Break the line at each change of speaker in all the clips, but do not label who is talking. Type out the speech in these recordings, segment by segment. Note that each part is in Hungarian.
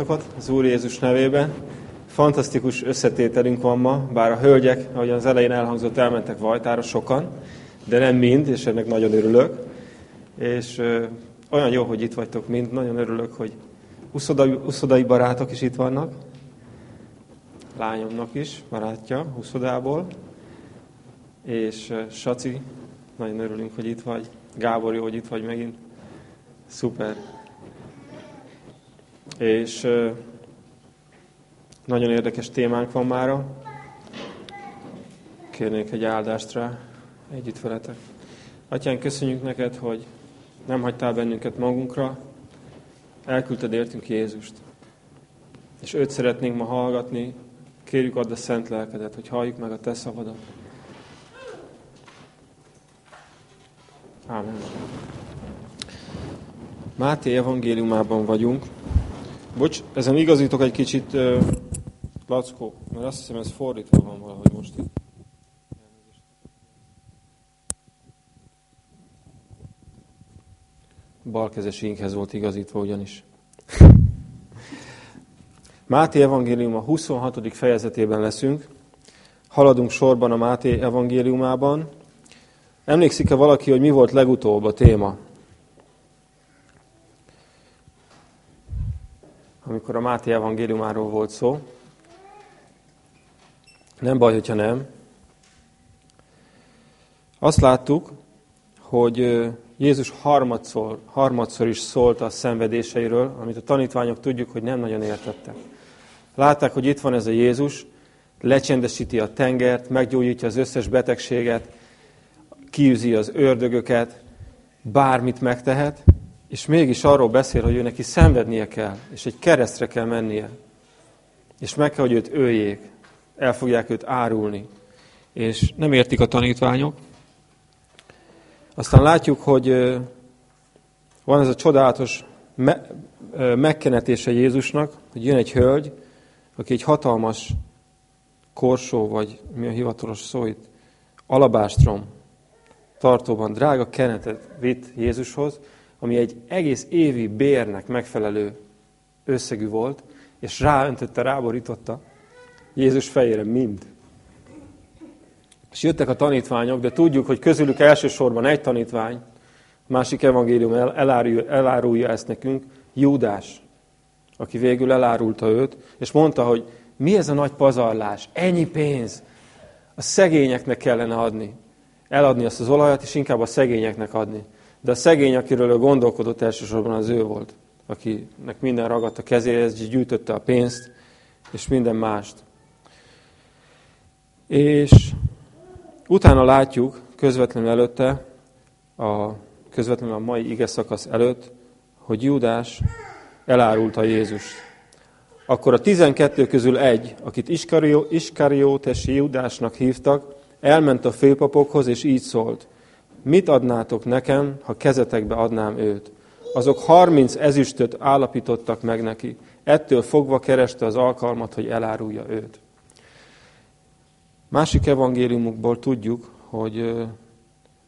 mindannyiatokat az Úr Jézus nevében. Fantasztikus összetételünk van ma, bár a hölgyek, ahogyan az elején elhangzott, elmentek Vajtára sokan, de nem mind, és ennek nagyon örülök. És ö, olyan jó, hogy itt vagytok mind, nagyon örülök, hogy uszodai, uszodai barátok is itt vannak. Lányomnak is, barátja, uszodából. És ö, Saci, nagyon örülünk, hogy itt vagy. Gábor, jó, hogy itt vagy megint. Szuper. És nagyon érdekes témánk van mára. Kérnék egy áldást rá együtt veletek. Atyán, köszönjük neked, hogy nem hagytál bennünket magunkra, elküldted értünk Jézust. És őt szeretnénk ma hallgatni, kérjük add a szent lelkedet, hogy halljuk meg a te szavadat. Ámen. Máté evangéliumában vagyunk. Bocs, ezen igazítok egy kicsit, uh, Lackó, mert azt hiszem ez fordítva van valahogy most itt. Balkezes inkhez volt igazítva ugyanis. Máté evangélium a 26. fejezetében leszünk. Haladunk sorban a Máté evangéliumában. Emlékszik-e valaki, hogy mi volt legutóbb a téma? Amikor a Máté evangéliumáról volt szó. Nem baj, hogyha nem. Azt láttuk, hogy Jézus harmadszor, harmadszor is szólt a szenvedéseiről, amit a tanítványok tudjuk, hogy nem nagyon értettek. Látták, hogy itt van ez a Jézus, lecsendesíti a tengert, meggyógyítja az összes betegséget, kiűzi az ördögöket, bármit megtehet, és mégis arról beszél, hogy ő neki szenvednie kell, és egy keresztre kell mennie. És meg kell, hogy őt öljék. El fogják őt árulni. És nem értik a tanítványok. Aztán látjuk, hogy van ez a csodálatos me megkenetése Jézusnak, hogy jön egy hölgy, aki egy hatalmas korsó, vagy mi a hivatalos szó itt, alabástrom tartóban drága kenetet vitt Jézushoz, ami egy egész évi bérnek megfelelő összegű volt, és ráöntötte, ráborította Jézus fejére mind. És jöttek a tanítványok, de tudjuk, hogy közülük elsősorban egy tanítvány, másik evangélium elárulja, elárulja ezt nekünk, Júdás, aki végül elárulta őt, és mondta, hogy mi ez a nagy pazarlás, ennyi pénz, a szegényeknek kellene adni. Eladni azt az olajat, és inkább a szegényeknek adni. De a szegény, akiről ő gondolkodott, elsősorban az ő volt, akinek minden ragadt a kezéhez, gyűjtötte a pénzt, és minden mást. És utána látjuk közvetlenül előtte, a, közvetlenül a mai ige szakasz előtt, hogy Júdás elárulta Jézust. Akkor a tizenkettő közül egy, akit Iskarió, Iskariótesi Júdásnak hívtak, elment a főpapokhoz, és így szólt – mit adnátok nekem, ha kezetekbe adnám őt? Azok harminc ezüstöt állapítottak meg neki. Ettől fogva kereste az alkalmat, hogy elárulja őt. Másik evangéliumukból tudjuk, hogy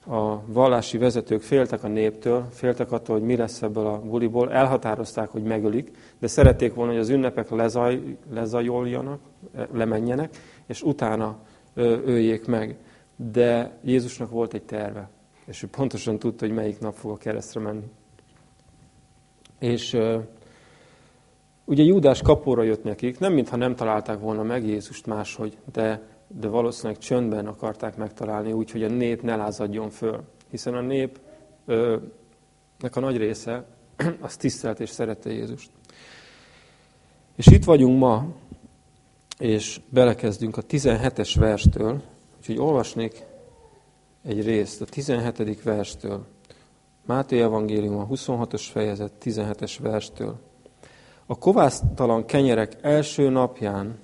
a vallási vezetők féltek a néptől, féltek attól, hogy mi lesz ebből a buliból, elhatározták, hogy megölik, de szerették volna, hogy az ünnepek lezaj, lezajoljanak, lemenjenek, és utána öljék meg. De Jézusnak volt egy terve és ő pontosan tudta, hogy melyik nap fog a keresztre menni. És uh, ugye Júdás kapóra jött nekik, nem mintha nem találták volna meg Jézust máshogy, de, de valószínűleg csöndben akarták megtalálni, úgy, hogy a nép ne lázadjon föl. Hiszen a népnek a nagy része az tisztelt és szerette Jézust. És itt vagyunk ma, és belekezdünk a 17-es verstől, úgyhogy olvasnék egy részt a 17. verstől. Máté Evangélium a 26-os fejezet 17-es verstől. A kovásztalan kenyerek első napján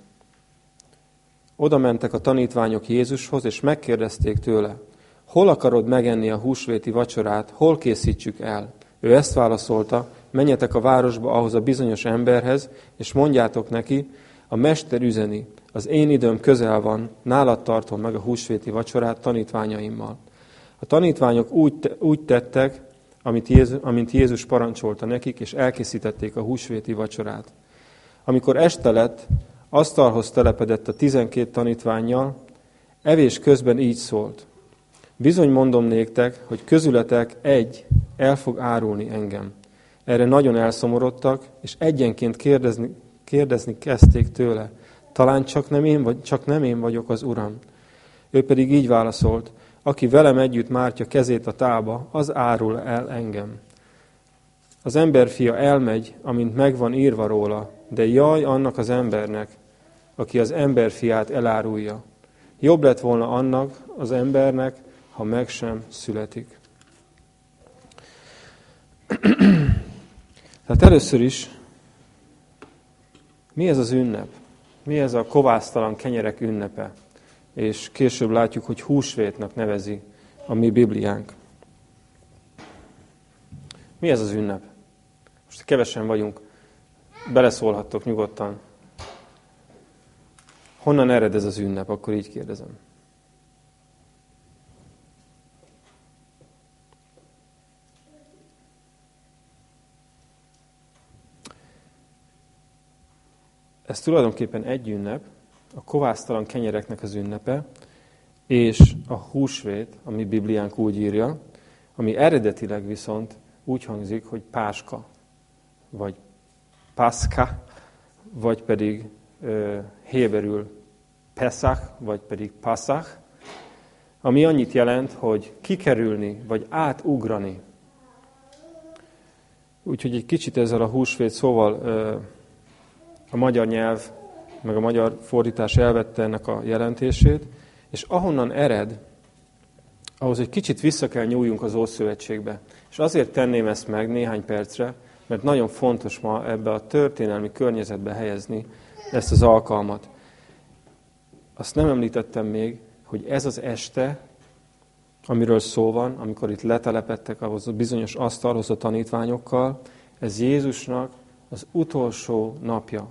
oda mentek a tanítványok Jézushoz, és megkérdezték tőle, hol akarod megenni a húsvéti vacsorát, hol készítsük el? Ő ezt válaszolta, menjetek a városba ahhoz a bizonyos emberhez, és mondjátok neki, a mester üzeni, az én időm közel van, nálad tartom meg a húsvéti vacsorát tanítványaimmal. A tanítványok úgy, úgy tettek, amit Jézus, amint Jézus parancsolta nekik, és elkészítették a húsvéti vacsorát. Amikor este lett, asztalhoz telepedett a tizenkét tanítványjal, evés közben így szólt. Bizony mondom néktek, hogy közületek egy el fog árulni engem. Erre nagyon elszomorodtak, és egyenként kérdezni, kérdezni kezdték tőle. Talán csak nem, én vagy, csak nem én vagyok az Uram. Ő pedig így válaszolt, aki velem együtt mártja kezét a tába, az árul el engem. Az emberfia elmegy, amint megvan írva róla, de jaj annak az embernek, aki az emberfiát elárulja. Jobb lett volna annak az embernek, ha meg sem születik. Tehát először is, mi ez az ünnep? Mi ez a kovásztalan kenyerek ünnepe? És később látjuk, hogy húsvétnak nevezi a mi Bibliánk. Mi ez az ünnep? Most kevesen vagyunk, beleszólhattok nyugodtan. Honnan ered ez az ünnep? Akkor így kérdezem. Ez tulajdonképpen egy ünnep, a kovásztalan kenyereknek az ünnepe, és a húsvét, ami Bibliánk úgy írja, ami eredetileg viszont úgy hangzik, hogy páska, vagy paszka, vagy pedig ö, héberül Pesach, vagy pedig Pasach, ami annyit jelent, hogy kikerülni, vagy átugrani. Úgyhogy egy kicsit ezzel a húsvét szóval ö, a magyar nyelv, meg a magyar fordítás elvette ennek a jelentését, és ahonnan ered, ahhoz egy kicsit vissza kell nyúljunk az Ószövetségbe. És azért tenném ezt meg néhány percre, mert nagyon fontos ma ebbe a történelmi környezetbe helyezni ezt az alkalmat. Azt nem említettem még, hogy ez az este, amiről szó van, amikor itt letelepettek ahhoz a bizonyos asztalhoz a tanítványokkal, ez Jézusnak az utolsó napja.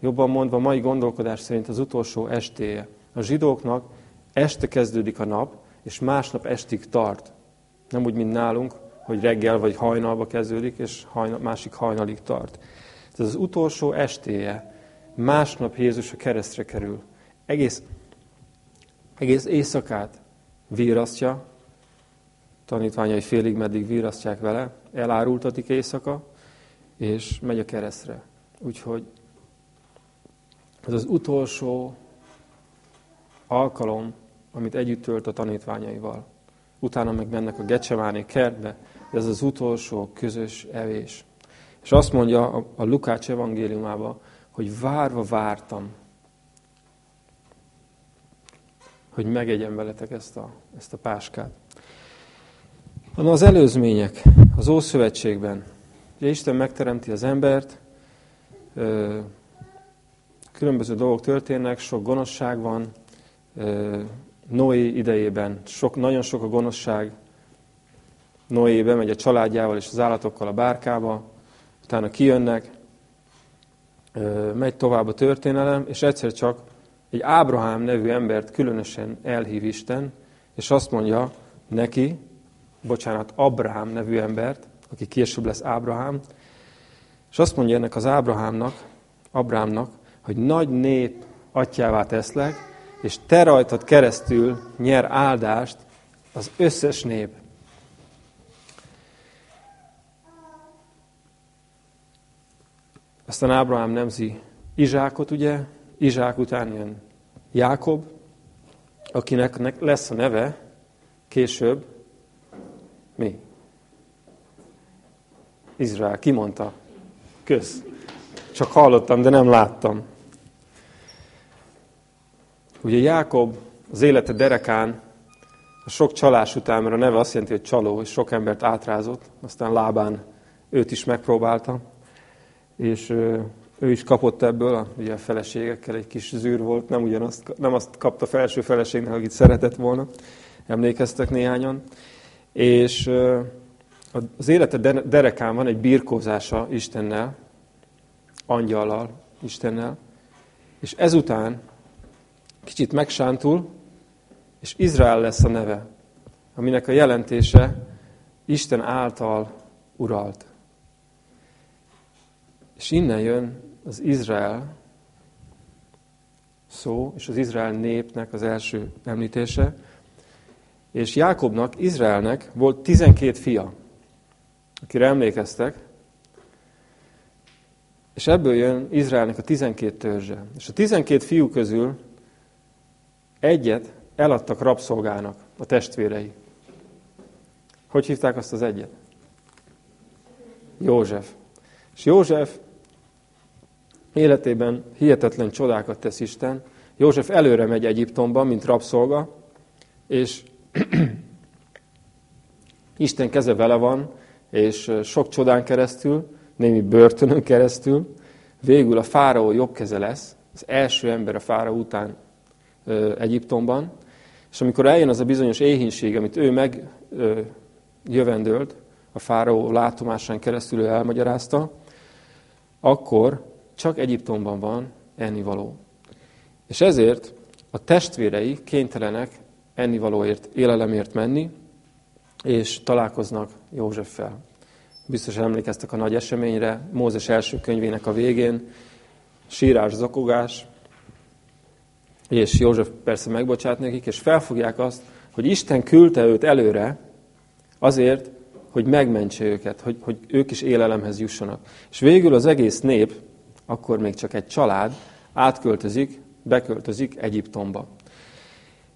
Jobban mondva, mai gondolkodás szerint az utolsó estéje. A zsidóknak este kezdődik a nap, és másnap estig tart. Nem úgy, mint nálunk, hogy reggel vagy hajnalba kezdődik, és hajnal, másik hajnalig tart. Ez az utolsó estéje. Másnap Jézus a keresztre kerül. Egész, egész éjszakát vírasztja, tanítványai félig meddig vírasztják vele, elárultatik éjszaka, és megy a keresztre. Úgyhogy ez az utolsó alkalom, amit együtt tölt a tanítványaival. Utána meg mennek a Gecsemáné kertbe, de ez az utolsó közös evés. És azt mondja a Lukács evangéliumában, hogy várva vártam, hogy megegyem veletek ezt a, ezt a páskát. Na, az előzmények az Ószövetségben. Ugye Isten megteremti az embert, különböző dolgok történnek, sok gonoszság van. Noé idejében sok, nagyon sok a gonoszság. Noé bemegy a családjával és az állatokkal a bárkába, utána kijönnek, megy tovább a történelem, és egyszer csak egy Ábrahám nevű embert különösen elhív Isten, és azt mondja neki, bocsánat, Abrahám nevű embert, aki később lesz Ábrahám, és azt mondja ennek az Ábrahámnak, Abrahámnak, hogy nagy nép atyává teszlek, és te rajtad keresztül nyer áldást az összes nép. Aztán Ábrahám nemzi Izsákot, ugye? Izsák után jön Jákob, akinek lesz a neve később mi? Izrael. Ki mondta? Kösz. Csak hallottam, de nem láttam. Ugye Jákob az élete derekán, a sok csalás után, mert a neve azt jelenti, hogy csaló, és sok embert átrázott, aztán lábán őt is megpróbálta, és ő is kapott ebből, ugye a feleségekkel egy kis zűr volt, nem, ugyanazt, nem azt kapta felső feleségnek, akit szeretett volna, emlékeztek néhányan, és az élete derekán van egy birkózása Istennel, angyallal, Istennel, és ezután kicsit megsántul, és Izrael lesz a neve, aminek a jelentése Isten által uralt. És innen jön az Izrael szó, és az Izrael népnek az első említése. És Jákobnak, Izraelnek volt 12 fia, akire emlékeztek, és ebből jön Izraelnek a 12 törzse. És a 12 fiú közül egyet eladtak rabszolgának a testvérei. Hogy hívták azt az egyet? József. És József életében hihetetlen csodákat tesz Isten. József előre megy Egyiptomba, mint rabszolga, és Isten keze vele van, és sok csodán keresztül, némi börtönön keresztül, végül a fáraó jobb keze lesz, az első ember a fáraó után Egyiptomban, és amikor eljön az a bizonyos éhínség, amit ő megjövendölt, a fáraó látomásán keresztül ő elmagyarázta, akkor csak Egyiptomban van ennivaló. És ezért a testvérei kénytelenek ennivalóért, élelemért menni, és találkoznak Józseffel. Biztos emlékeztek a nagy eseményre, Mózes első könyvének a végén, sírás, zakogás, és József persze megbocsát nekik, és felfogják azt, hogy Isten küldte őt előre azért, hogy megmentse őket, hogy, hogy ők is élelemhez jussanak. És végül az egész nép, akkor még csak egy család, átköltözik, beköltözik Egyiptomba.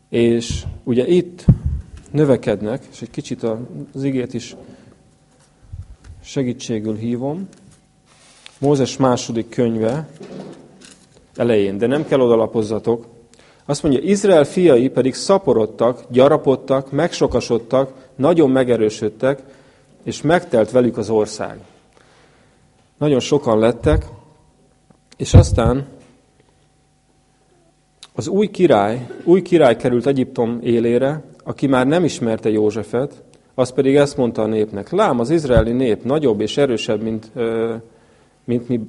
És ugye itt növekednek, és egy kicsit az igét is segítségül hívom, Mózes második könyve elején, de nem kell odalapozzatok, azt mondja, Izrael fiai pedig szaporodtak, gyarapodtak, megsokasodtak, nagyon megerősödtek, és megtelt velük az ország. Nagyon sokan lettek, és aztán az új király, új király került Egyiptom élére, aki már nem ismerte Józsefet, az pedig ezt mondta a népnek, lám, az izraeli nép nagyobb és erősebb, mint, mint, mi,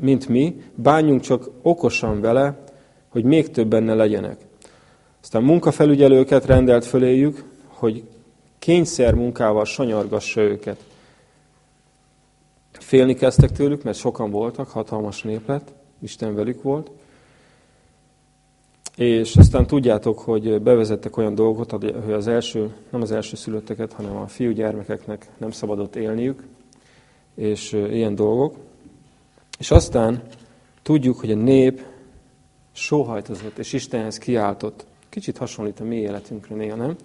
mint mi, bánjunk csak okosan vele, hogy még több benne legyenek. Aztán munkafelügyelőket rendelt föléjük, hogy kényszer munkával sanyargassa őket. Félni kezdtek tőlük, mert sokan voltak, hatalmas néplet, Isten velük volt. És aztán tudjátok, hogy bevezettek olyan dolgot, hogy az első, nem az első szülötteket, hanem a fiúgyermekeknek nem szabadott élniük, és ilyen dolgok. És aztán tudjuk, hogy a nép sóhajtozott, és Istenhez kiáltott. Kicsit hasonlít a mi életünkre néha, nem?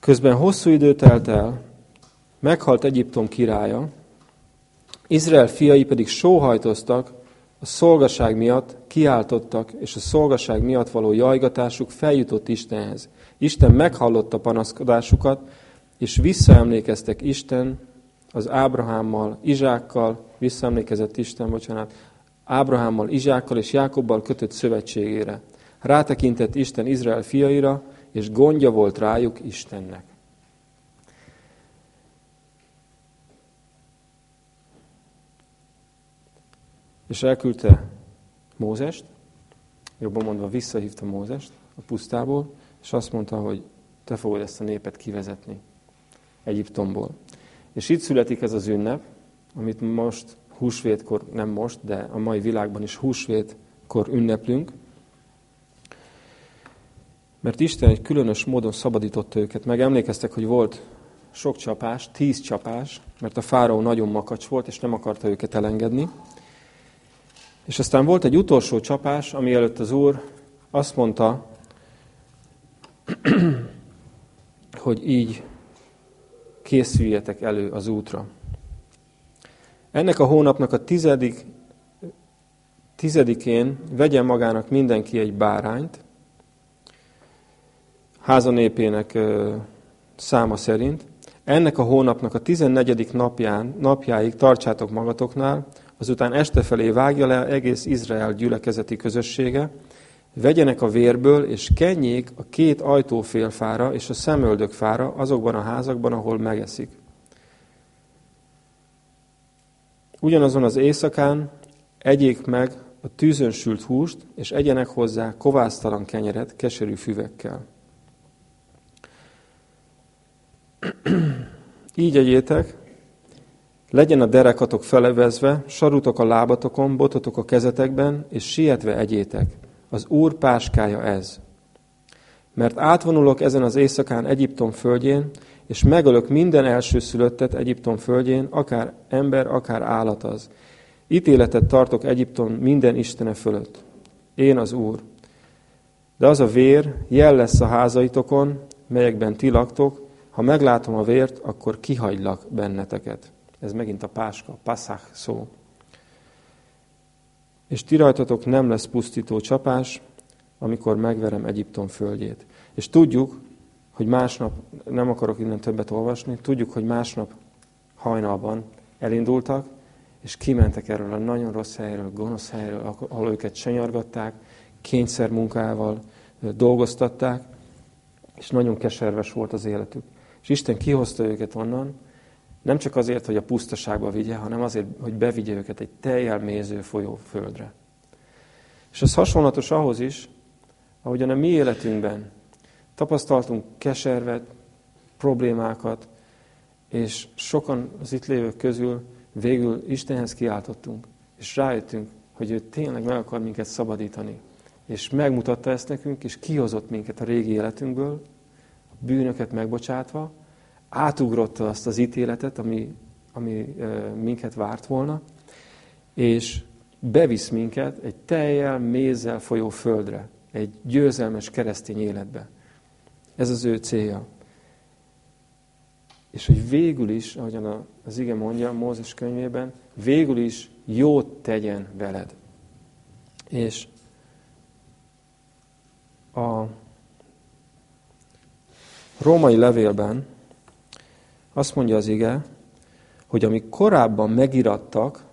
Közben hosszú idő telt el, meghalt Egyiptom királya, Izrael fiai pedig sóhajtoztak, a szolgaság miatt kiáltottak, és a szolgaság miatt való jajgatásuk feljutott Istenhez. Isten meghallotta panaszkodásukat, és visszaemlékeztek Isten az Ábrahámmal, Izsákkal, visszaemlékezett Isten, bocsánat, Ábrahámmal, Izsákkal és Jákobbal kötött szövetségére. Rátekintett Isten Izrael fiaira, és gondja volt rájuk Istennek. És elküldte Mózest, jobban mondva visszahívta Mózest a pusztából, és azt mondta, hogy te fogod ezt a népet kivezetni Egyiptomból. És itt születik ez az ünnep, amit most húsvétkor, nem most, de a mai világban is húsvétkor ünneplünk, mert Isten egy különös módon szabadította őket meg. Emlékeztek, hogy volt sok csapás, tíz csapás, mert a fáraó nagyon makacs volt, és nem akarta őket elengedni. És aztán volt egy utolsó csapás, ami előtt az Úr azt mondta, hogy így készüljetek elő az útra. Ennek a hónapnak a tizedik, tizedikén vegyen magának mindenki egy bárányt, házanépének száma szerint. Ennek a hónapnak a tizennegyedik napján, napjáig tartsátok magatoknál, azután este felé vágja le egész Izrael gyülekezeti közössége, vegyenek a vérből, és kenjék a két ajtófélfára és a szemöldökfára azokban a házakban, ahol megeszik. Ugyanazon az éjszakán egyék meg a tűzön sült húst, és egyenek hozzá kovásztalan kenyeret keserű füvekkel. Így egyétek, Legyen a derekatok felevezve, sarutok a lábatokon, bototok a kezetekben, és sietve egyétek. Az Úr páskája ez. Mert átvonulok ezen az éjszakán Egyiptom földjén, és megölök minden elsőszülöttet Egyiptom földjén, akár ember, akár állat az. Ítéletet tartok Egyiptom minden istene fölött. Én az Úr. De az a vér jel lesz a házaitokon, melyekben ti laktok, ha meglátom a vért, akkor kihagylak benneteket. Ez megint a páska, passzák szó. És ti rajtatok nem lesz pusztító csapás, amikor megverem Egyiptom földjét. És tudjuk, hogy másnap, nem akarok innen többet olvasni, tudjuk, hogy másnap hajnalban elindultak, és kimentek erről a nagyon rossz helyről, gonosz helyről, ahol őket senyargatták, kényszer munkával dolgoztatták, és nagyon keserves volt az életük. És Isten kihozta őket onnan, nem csak azért, hogy a pusztaságba vigye, hanem azért, hogy bevigye őket egy teljel méző folyó földre. És ez hasonlatos ahhoz is, ahogyan a mi életünkben tapasztaltunk keservet, problémákat, és sokan az itt lévők közül végül Istenhez kiáltottunk, és rájöttünk, hogy ő tényleg meg akar minket szabadítani. És megmutatta ezt nekünk, és kihozott minket a régi életünkből, a bűnöket megbocsátva, átugrotta azt az ítéletet, ami, ami minket várt volna, és bevisz minket egy teljel, mézzel folyó földre, egy győzelmes keresztény életbe. Ez az ő célja. És hogy végül is, ahogyan az ige mondja Mózes könyvében, végül is jót tegyen veled. És a római levélben azt mondja az ige, hogy amik korábban megirattak,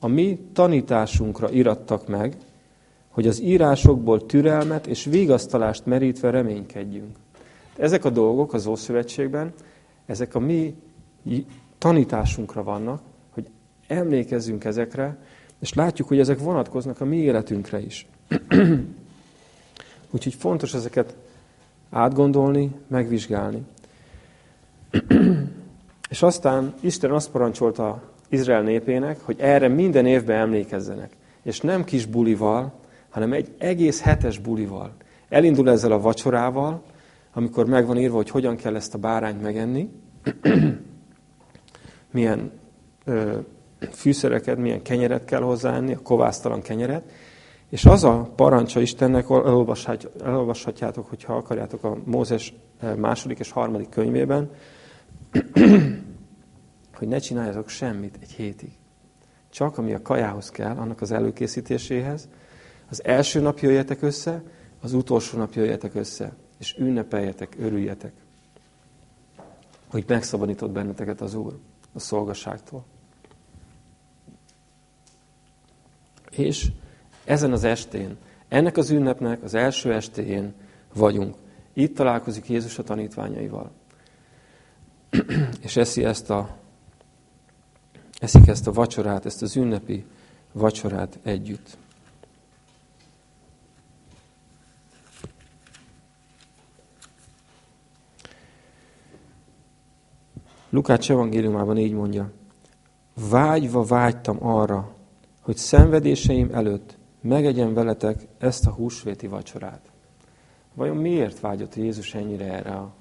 a mi tanításunkra irattak meg, hogy az írásokból türelmet és vigasztalást merítve reménykedjünk. Ezek a dolgok az Ószövetségben, ezek a mi tanításunkra vannak, hogy emlékezzünk ezekre, és látjuk, hogy ezek vonatkoznak a mi életünkre is. Úgyhogy fontos ezeket átgondolni, megvizsgálni. És aztán Isten azt parancsolta Izrael népének, hogy erre minden évben emlékezzenek. És nem kis bulival, hanem egy egész hetes bulival. Elindul ezzel a vacsorával, amikor megvan írva, hogy hogyan kell ezt a bárányt megenni, milyen ö, fűszereket, milyen kenyeret kell hozzáenni, a kovásztalan kenyeret, és az a parancsa Istennek, elolvashatjátok, hogyha akarjátok a Mózes második és harmadik könyvében, hogy ne csináljatok semmit egy hétig. Csak ami a kajához kell, annak az előkészítéséhez. Az első nap jöjjetek össze, az utolsó nap jöjjetek össze, és ünnepeljetek, örüljetek, hogy megszabadított benneteket az Úr a szolgaságtól. És ezen az estén, ennek az ünnepnek az első estéjén vagyunk. Itt találkozik Jézus a tanítványaival. És eszi ezt a, eszik ezt a vacsorát, ezt az ünnepi vacsorát együtt. Lukács evangéliumában így mondja, vágyva vágytam arra, hogy szenvedéseim előtt megegyen veletek ezt a húsvéti vacsorát. Vajon miért vágyott Jézus ennyire erre a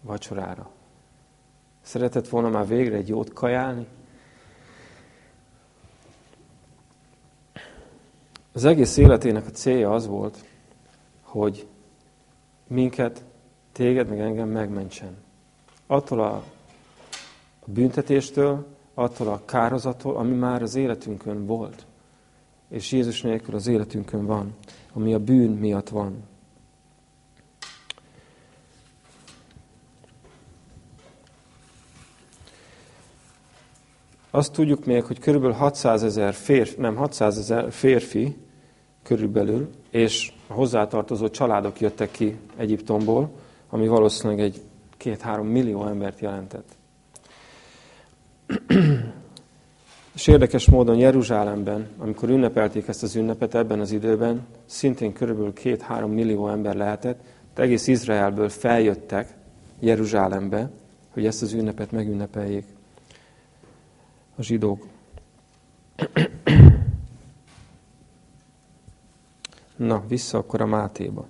vacsorára? Szeretett volna már végre egy jót kajálni? Az egész életének a célja az volt, hogy minket, téged meg engem megmentsen. Attól a büntetéstől, attól a kározattól, ami már az életünkön volt. És Jézus nélkül az életünkön van, ami a bűn miatt van. Azt tudjuk még, hogy körülbelül 600 ezer férfi, nem 600 ezer férfi körülbelül, és hozzátartozó családok jöttek ki Egyiptomból, ami valószínűleg egy két-három millió embert jelentett. És érdekes módon Jeruzsálemben, amikor ünnepelték ezt az ünnepet ebben az időben, szintén körülbelül két-három millió ember lehetett, de egész Izraelből feljöttek Jeruzsálembe, hogy ezt az ünnepet megünnepeljék. A zsidók. Na, vissza akkor a Mátéba.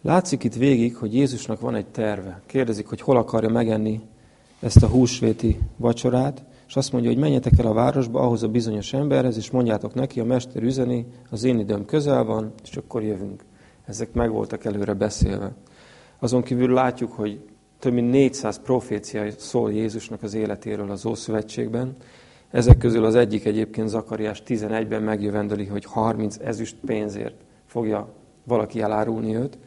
Látszik itt végig, hogy Jézusnak van egy terve. Kérdezik, hogy hol akarja megenni ezt a húsvéti vacsorát, és azt mondja, hogy menjetek el a városba, ahhoz a bizonyos emberhez, és mondjátok neki, a mester üzeni, az én időm közel van, és akkor jövünk. Ezek meg voltak előre beszélve. Azon kívül látjuk, hogy több mint 400 profécia szól Jézusnak az életéről az Ószövetségben. Ezek közül az egyik egyébként Zakariás 11-ben megjövendeli, hogy 30 ezüst pénzért fogja valaki elárulni őt.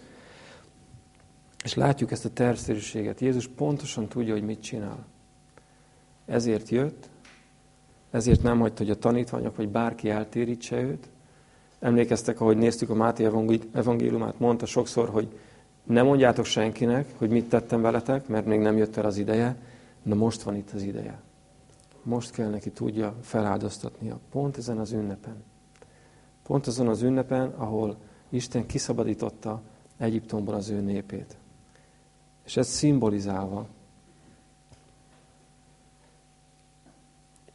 És látjuk ezt a tervszerűséget. Jézus pontosan tudja, hogy mit csinál. Ezért jött, ezért nem hagyta, hogy a tanítványok vagy bárki eltérítse őt. Emlékeztek, ahogy néztük a Máté evangéliumát, mondta sokszor, hogy ne mondjátok senkinek, hogy mit tettem veletek, mert még nem jött el az ideje, de most van itt az ideje. Most kell neki tudja feláldoztatnia. Pont ezen az ünnepen. Pont azon az ünnepen, ahol Isten kiszabadította Egyiptomból az ő népét. És ez szimbolizálva,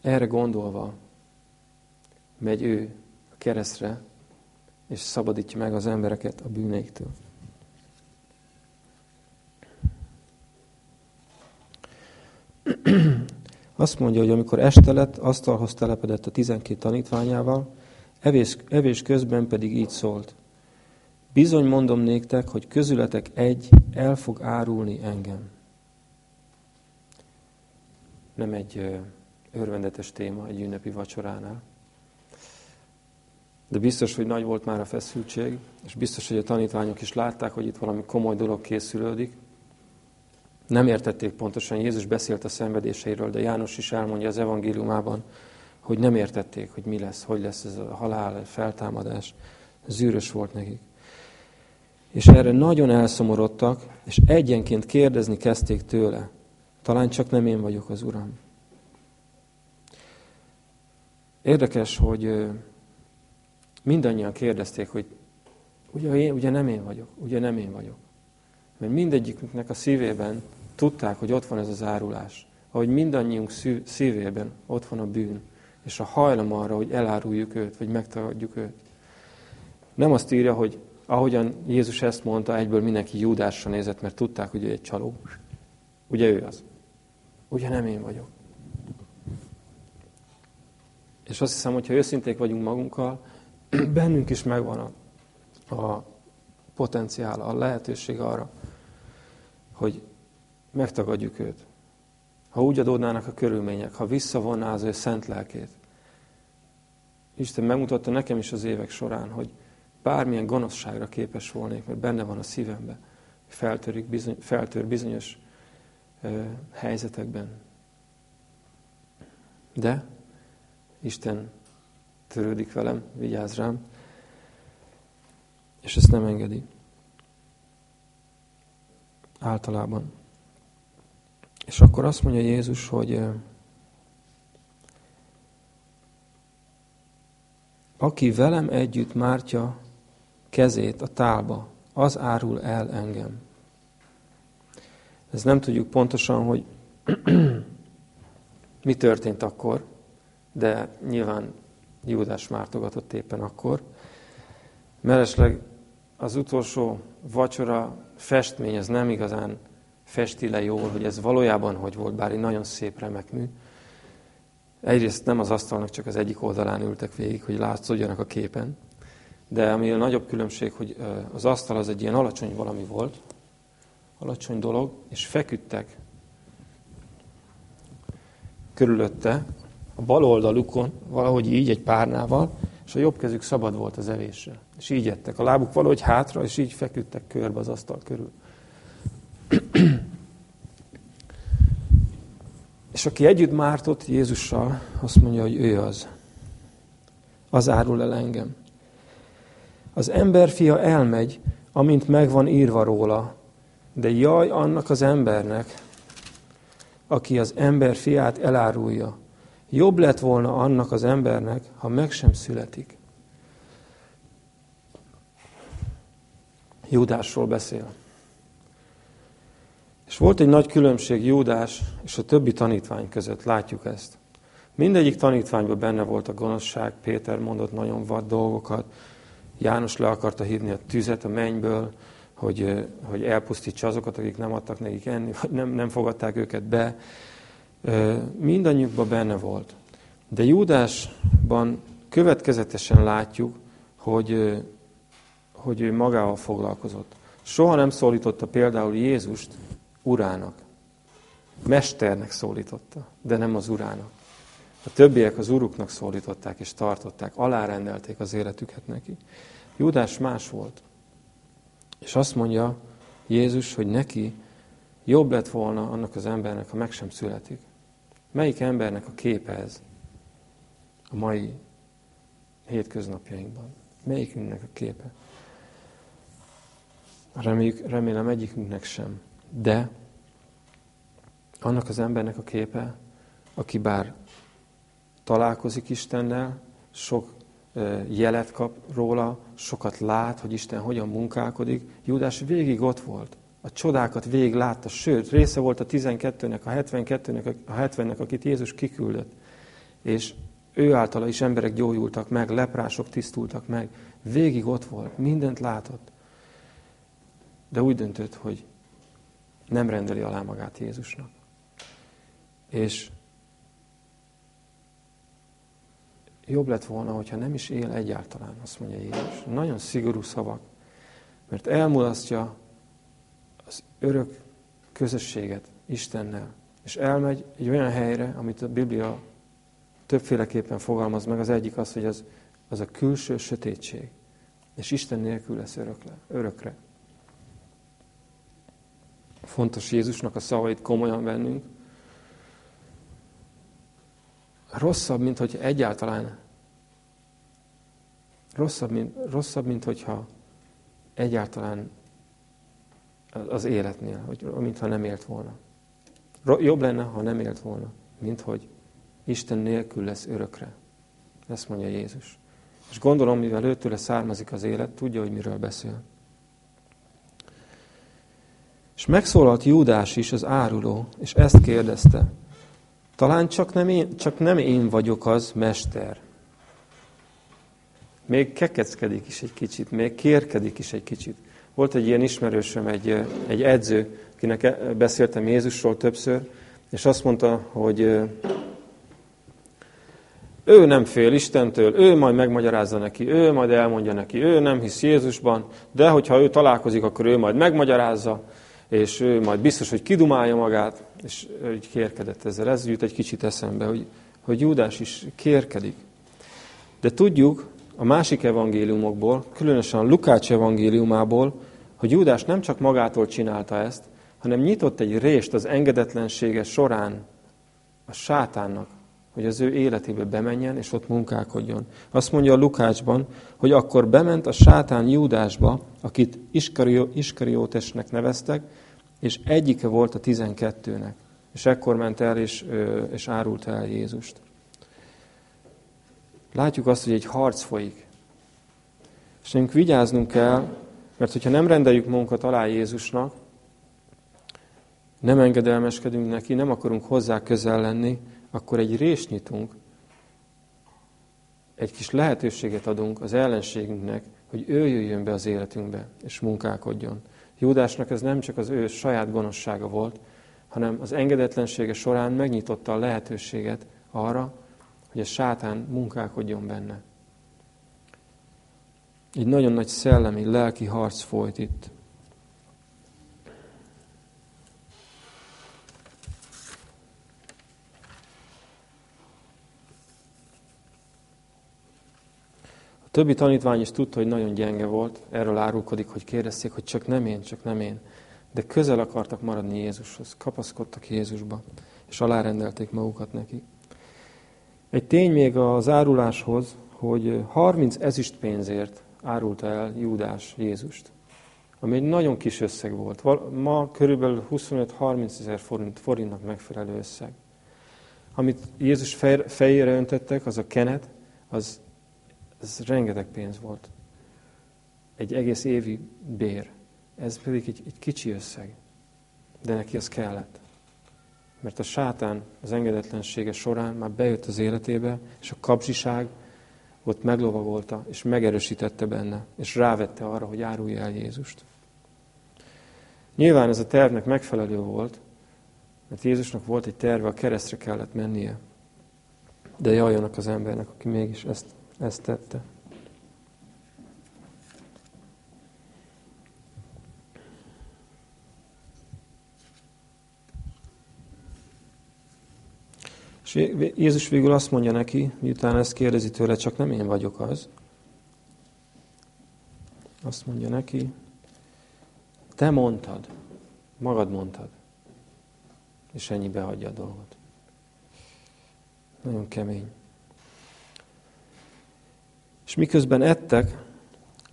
erre gondolva megy ő a keresztre, és szabadítja meg az embereket a bűneiktől. Azt mondja, hogy amikor este lett, asztalhoz telepedett a tizenkét tanítványával, evés, evés közben pedig így szólt. Bizony mondom néktek, hogy közületek egy el fog árulni engem. Nem egy örvendetes téma egy ünnepi vacsoránál. De biztos, hogy nagy volt már a feszültség, és biztos, hogy a tanítványok is látták, hogy itt valami komoly dolog készülődik. Nem értették pontosan, Jézus beszélt a szenvedéseiről, de János is elmondja az evangéliumában, hogy nem értették, hogy mi lesz, hogy lesz ez a halál, a feltámadás. Zűrös volt nekik. És erre nagyon elszomorodtak, és egyenként kérdezni kezdték tőle. Talán csak nem én vagyok az Uram. Érdekes, hogy mindannyian kérdezték, hogy ugye, én, ugye nem én vagyok, ugye nem én vagyok. Mert mindegyikünknek a szívében tudták, hogy ott van ez az árulás. Ahogy mindannyiunk szívében ott van a bűn, és a hajlam arra, hogy eláruljuk őt, vagy megtagadjuk őt. Nem azt írja, hogy ahogyan Jézus ezt mondta, egyből mindenki Júdásra nézett, mert tudták, hogy ő egy csaló. Ugye ő az? Ugye nem én vagyok. És azt hiszem, hogyha őszinték vagyunk magunkkal, bennünk is megvan a, a potenciál, a lehetőség arra, hogy megtagadjuk őt. Ha úgy adódnának a körülmények, ha visszavonná az ő szent lelkét. Isten megmutatta nekem is az évek során, hogy bármilyen gonoszságra képes volnék, mert benne van a szívembe, feltörik bizony, feltör bizonyos ö, helyzetekben. De Isten törődik velem, vigyáz rám, és ezt nem engedi. Általában. És akkor azt mondja Jézus, hogy aki velem együtt mártja kezét a tálba, az árul el engem. Ez nem tudjuk pontosan, hogy mi történt akkor, de nyilván Júdás mártogatott éppen akkor. Mellesleg az utolsó vacsora festmény, ez nem igazán festi le jól, hogy ez valójában hogy volt, bár egy nagyon szép remek mű. Egyrészt nem az asztalnak csak az egyik oldalán ültek végig, hogy látszódjanak a képen, de ami a nagyobb különbség, hogy az asztal az egy ilyen alacsony valami volt, alacsony dolog, és feküdtek körülötte, a bal oldalukon, valahogy így egy párnával, és a jobb kezük szabad volt az evésre. És így ettek. A lábuk valahogy hátra, és így feküdtek körbe az asztal körül. És aki együtt mártott Jézussal, azt mondja, hogy ő az. Az árul el engem. Az emberfia elmegy, amint meg van írva róla, de jaj annak az embernek, aki az ember fiát elárulja. Jobb lett volna annak az embernek, ha meg sem születik. Júdásról beszél. És volt egy nagy különbség Júdás és a többi tanítvány között, látjuk ezt. Mindegyik tanítványban benne volt a gonoszság, Péter mondott nagyon vad dolgokat, János le akarta hívni a tüzet a mennyből, hogy, hogy elpusztítsa azokat, akik nem adtak nekik enni, vagy nem, nem fogadták őket be. Mindannyiukban benne volt. De Júdásban következetesen látjuk, hogy, hogy ő magával foglalkozott. Soha nem szólította például Jézust urának. Mesternek szólította, de nem az urának. A többiek az uruknak szólították és tartották, alárendelték az életüket neki. Júdás más volt. És azt mondja Jézus, hogy neki jobb lett volna annak az embernek, ha meg sem születik. Melyik embernek a képe ez a mai hétköznapjainkban? Melyikünknek a képe? Reméljük, remélem egyikünknek sem. De annak az embernek a képe, aki bár találkozik Istennel, sok jelet kap róla, sokat lát, hogy Isten hogyan munkálkodik. Júdás végig ott volt. A csodákat végig látta, sőt, része volt a 12-nek, a 72-nek, a 70-nek, akit Jézus kiküldött. És ő általa is emberek gyógyultak meg, leprások tisztultak meg. Végig ott volt, mindent látott. De úgy döntött, hogy nem rendeli alá magát Jézusnak. És jobb lett volna, hogyha nem is él egyáltalán, azt mondja Jézus. Nagyon szigorú szavak, mert elmulasztja az örök közösséget Istennel, és elmegy egy olyan helyre, amit a Biblia többféleképpen fogalmaz meg. Az egyik az, hogy az, az a külső sötétség, és Isten nélkül lesz örökle, örökre. Fontos Jézusnak a szavait komolyan vennünk, rosszabb, mint hogy egyáltalán rosszabb, mint, rosszabb, mint hogyha egyáltalán az életnél, hogy, mintha nem élt volna. Jobb lenne, ha nem élt volna, mint hogy Isten nélkül lesz örökre. Ezt mondja Jézus. És gondolom, mivel őtőle származik az élet, tudja, hogy miről beszél. És megszólalt Júdás is, az áruló, és ezt kérdezte. Talán csak nem én, csak nem én vagyok az mester. Még kekeckedik is egy kicsit, még kérkedik is egy kicsit. Volt egy ilyen ismerősöm, egy, egy edző, akinek beszéltem Jézusról többször, és azt mondta, hogy ő nem fél Istentől, ő majd megmagyarázza neki, ő majd elmondja neki, ő nem hisz Jézusban, de hogyha ő találkozik, akkor ő majd megmagyarázza, és ő majd biztos, hogy kidumálja magát, és így kérkedett ezzel. Ez jut egy kicsit eszembe, hogy, hogy Júdás is kérkedik. De tudjuk a másik evangéliumokból, különösen a Lukács evangéliumából, hogy Júdás nem csak magától csinálta ezt, hanem nyitott egy rést az engedetlensége során a sátánnak, hogy az ő életébe bemenjen, és ott munkálkodjon. Azt mondja a Lukácsban, hogy akkor bement a sátán Júdásba, akit Iskariótesnek neveztek, és egyike volt a tizenkettőnek. És ekkor ment el, és, és árult el Jézust. Látjuk azt, hogy egy harc folyik. És nekünk vigyáznunk kell, mert hogyha nem rendeljük magunkat alá Jézusnak, nem engedelmeskedünk neki, nem akarunk hozzá közel lenni, akkor egy rést nyitunk, egy kis lehetőséget adunk az ellenségünknek, hogy ő jöjjön be az életünkbe, és munkálkodjon. Júdásnak ez nem csak az ő saját gonoszsága volt, hanem az engedetlensége során megnyitotta a lehetőséget arra, hogy a sátán munkálkodjon benne. Egy nagyon nagy szellemi, lelki harc folyt itt. Többi tanítvány is tudta, hogy nagyon gyenge volt, erről árulkodik, hogy kérdezték, hogy csak nem én, csak nem én. De közel akartak maradni Jézushoz, kapaszkodtak Jézusba, és alárendelték magukat neki. Egy tény még az áruláshoz, hogy 30 ezüst pénzért árulta el Júdás Jézust, ami egy nagyon kis összeg volt. Ma körülbelül 25-30 ezer forint, forintnak megfelelő összeg. Amit Jézus fejére öntettek, az a kenet, az ez rengeteg pénz volt. Egy egész évi bér. Ez pedig egy, egy kicsi összeg. De neki az kellett. Mert a sátán az engedetlensége során már bejött az életébe, és a kapzsiság ott meglovagolta, és megerősítette benne, és rávette arra, hogy árulja el Jézust. Nyilván ez a tervnek megfelelő volt, mert Jézusnak volt egy terve, a keresztre kellett mennie. De jaj az embernek, aki mégis ezt, ezt tette. És Jézus végül azt mondja neki, miután ezt kérdezi tőle, csak nem én vagyok az. Azt mondja neki, te mondtad, magad mondtad, és ennyi behagyja a dolgot. Nagyon kemény. Miközben ettek,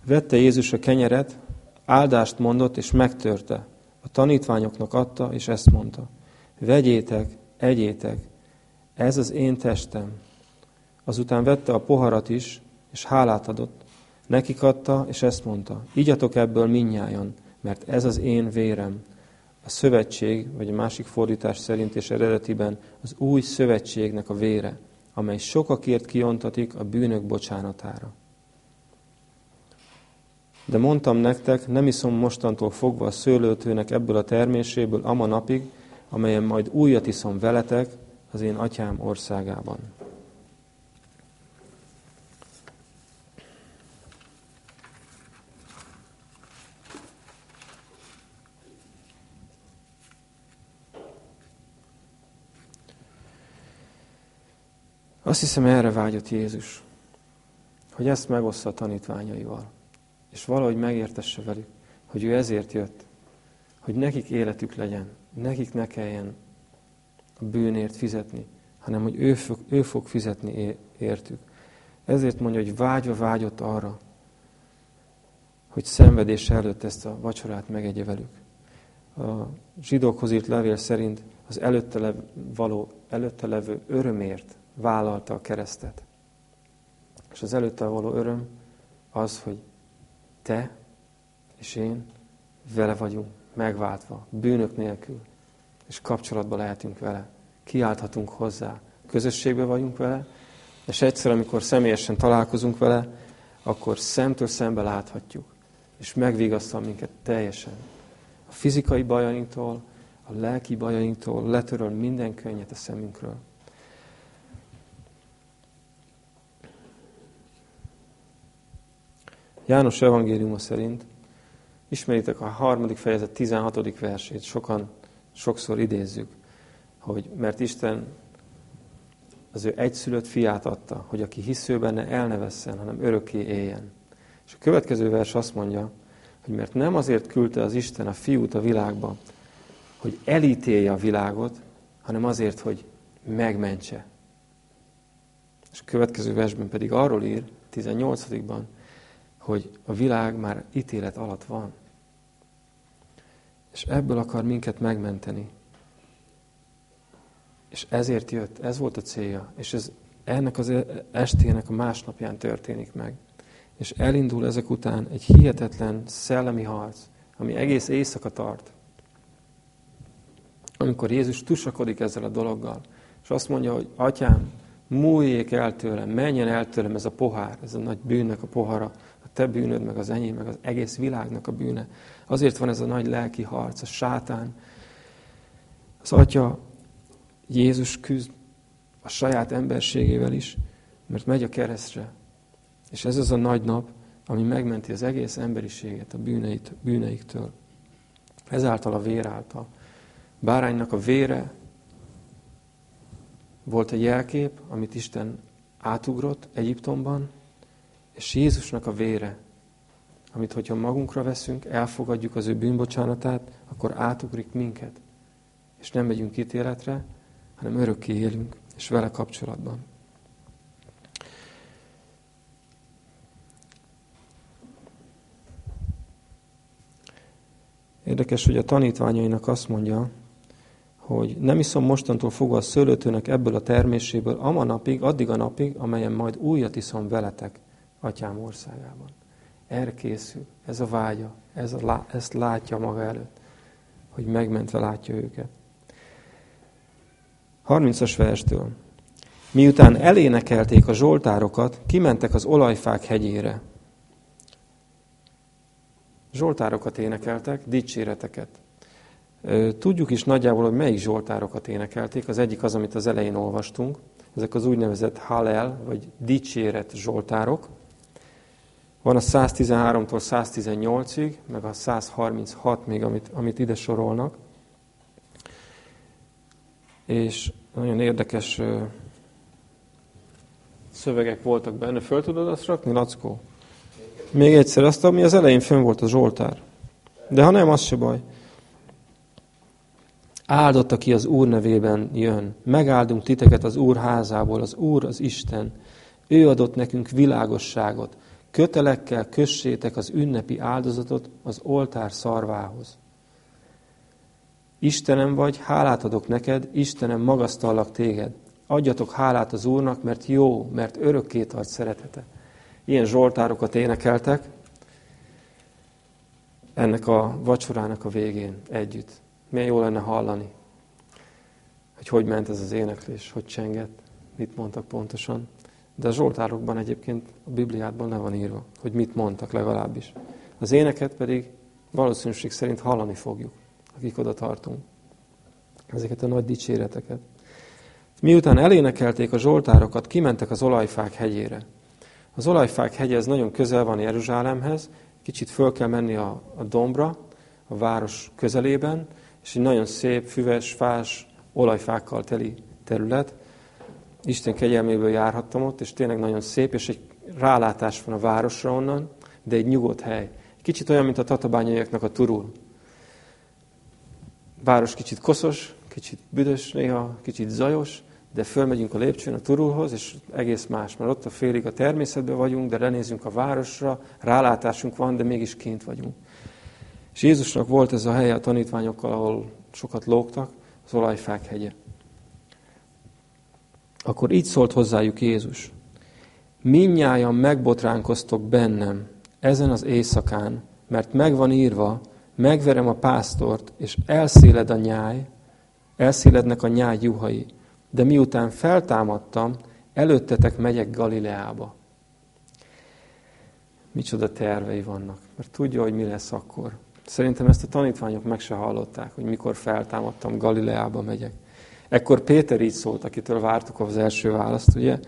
vette Jézus a kenyeret, áldást mondott, és megtörte. A tanítványoknak adta, és ezt mondta. Vegyétek, egyétek, ez az én testem. Azután vette a poharat is, és hálát adott. Nekik adta, és ezt mondta. Igyatok ebből minnyájan, mert ez az én vérem. A szövetség, vagy a másik fordítás szerint és eredetiben az új szövetségnek a vére, amely sokakért kiontatik a bűnök bocsánatára. De mondtam nektek, nem iszom mostantól fogva a szőlőtőnek ebből a terméséből ama napig, amelyen majd újat iszom veletek az én atyám országában. Azt hiszem, erre vágyott Jézus, hogy ezt megoszta a tanítványaival, és valahogy megértesse velük, hogy ő ezért jött, hogy nekik életük legyen, nekik ne kelljen a bűnért fizetni, hanem hogy ő fog, ő fog fizetni értük. Ezért mondja, hogy vágyva vágyott arra, hogy szenvedés előtt ezt a vacsorát megegye velük. A zsidókhoz írt levél szerint az előtte, le, való, előtte levő örömért vállalta a keresztet. És az előtte való öröm az, hogy te és én vele vagyunk megváltva, bűnök nélkül, és kapcsolatban lehetünk vele. Kiálthatunk hozzá, közösségben vagyunk vele, és egyszer, amikor személyesen találkozunk vele, akkor szemtől szembe láthatjuk, és megvigasztal minket teljesen. A fizikai bajainktól, a lelki bajainktól letöröl minden könnyet a szemünkről. János evangéliuma szerint ismeritek a harmadik fejezet 16. versét, sokan sokszor idézzük, hogy mert Isten az ő egyszülött fiát adta, hogy aki hisző benne el ne vesszen, hanem örökké éljen. És a következő vers azt mondja, hogy mert nem azért küldte az Isten a fiút a világba, hogy elítélje a világot, hanem azért, hogy megmentse. És a következő versben pedig arról ír, 18-ban, hogy a világ már ítélet alatt van. És ebből akar minket megmenteni. És ezért jött, ez volt a célja. És ez ennek az estének a másnapján történik meg. És elindul ezek után egy hihetetlen szellemi harc, ami egész éjszaka tart. Amikor Jézus tusakodik ezzel a dologgal, és azt mondja, hogy atyám, múljék el tőlem, menjen el tőlem ez a pohár, ez a nagy bűnnek a pohara, te bűnöd, meg az enyém, meg az egész világnak a bűne. Azért van ez a nagy lelki harc, a sátán. Az atya Jézus küzd a saját emberségével is, mert megy a keresztre. És ez az a nagy nap, ami megmenti az egész emberiséget a bűneit, bűneiktől. Ezáltal a vér által. Báránynak a vére volt egy jelkép, amit Isten átugrott Egyiptomban, és Jézusnak a vére, amit hogyha magunkra veszünk, elfogadjuk az ő bűnbocsánatát, akkor átugrik minket. És nem megyünk ítéletre, hanem örökké élünk, és vele kapcsolatban. Érdekes, hogy a tanítványainak azt mondja, hogy nem iszom mostantól fogva a szőlőtőnek ebből a terméséből ama napig, addig a napig, amelyen majd újat iszom veletek atyám országában. Erre ez a vágya, ez a, ezt látja maga előtt, hogy megmentve látja őket. 30-as verstől. Miután elénekelték a zsoltárokat, kimentek az olajfák hegyére. Zsoltárokat énekeltek, dicséreteket. Tudjuk is nagyjából, hogy melyik zsoltárokat énekelték. Az egyik az, amit az elején olvastunk. Ezek az úgynevezett Hallel, vagy dicséret zsoltárok. Van a 113-tól 118-ig, meg a 136 még, amit, amit ide sorolnak. És nagyon érdekes szövegek voltak benne. Föl tudod azt rakni, Lackó? Még egyszer, azt, ami az elején fönn volt a Zsoltár. De ha nem, az se baj. Áldott, aki az Úr nevében jön. Megáldunk titeket az Úr házából. Az Úr az Isten. Ő adott nekünk világosságot. Kötelekkel kössétek az ünnepi áldozatot az oltár szarvához. Istenem vagy, hálát adok neked, Istenem, magasztallak téged. Adjatok hálát az Úrnak, mert jó, mert örökké tart szeretete. Ilyen zsoltárokat énekeltek ennek a vacsorának a végén együtt. Milyen jó lenne hallani, hogy hogy ment ez az éneklés, hogy csengett, mit mondtak pontosan. De a zsoltárokban egyébként a Bibliádban le van írva, hogy mit mondtak legalábbis. Az éneket pedig valószínűség szerint hallani fogjuk, akik oda tartunk. Ezeket a nagy dicséreteket. Miután elénekelték a zsoltárokat, kimentek az olajfák hegyére. Az olajfák hegye ez nagyon közel van Jeruzsálemhez, kicsit föl kell menni a, a dombra, a város közelében, és egy nagyon szép, füves, fás, olajfákkal teli terület. Isten kegyelméből járhattam ott, és tényleg nagyon szép, és egy rálátás van a városra onnan, de egy nyugodt hely. Kicsit olyan, mint a tatabányaiaknak a turul. Város kicsit koszos, kicsit büdös néha, kicsit zajos, de fölmegyünk a lépcsőn a turulhoz, és egész más, mert ott a félig a természetben vagyunk, de lenézünk a városra, rálátásunk van, de mégis kint vagyunk. És Jézusnak volt ez a helye a tanítványokkal, ahol sokat lógtak, az olajfák hegye. Akkor így szólt hozzájuk Jézus. Minnyájan megbotránkoztok bennem ezen az éjszakán, mert megvan írva, megverem a pásztort, és elszéled a nyáj, elszélednek a nyáj juhai de miután feltámadtam, előttetek megyek Galileába. Micsoda tervei vannak, mert tudja, hogy mi lesz akkor. Szerintem ezt a tanítványok meg se hallották, hogy mikor feltámadtam, Galileába megyek. Ekkor Péter így szólt, akitől vártuk az első választ, ugye?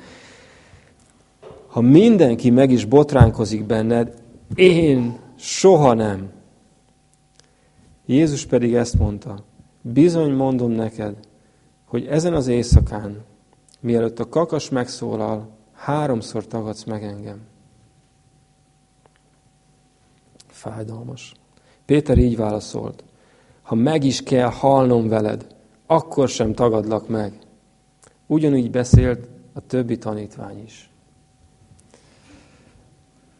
Ha mindenki meg is botránkozik benned, én soha nem. Jézus pedig ezt mondta, bizony mondom neked, hogy ezen az éjszakán, mielőtt a kakas megszólal, háromszor tagadsz meg engem. Fájdalmas. Péter így válaszolt, ha meg is kell halnom veled, akkor sem tagadlak meg. Ugyanúgy beszélt a többi tanítvány is.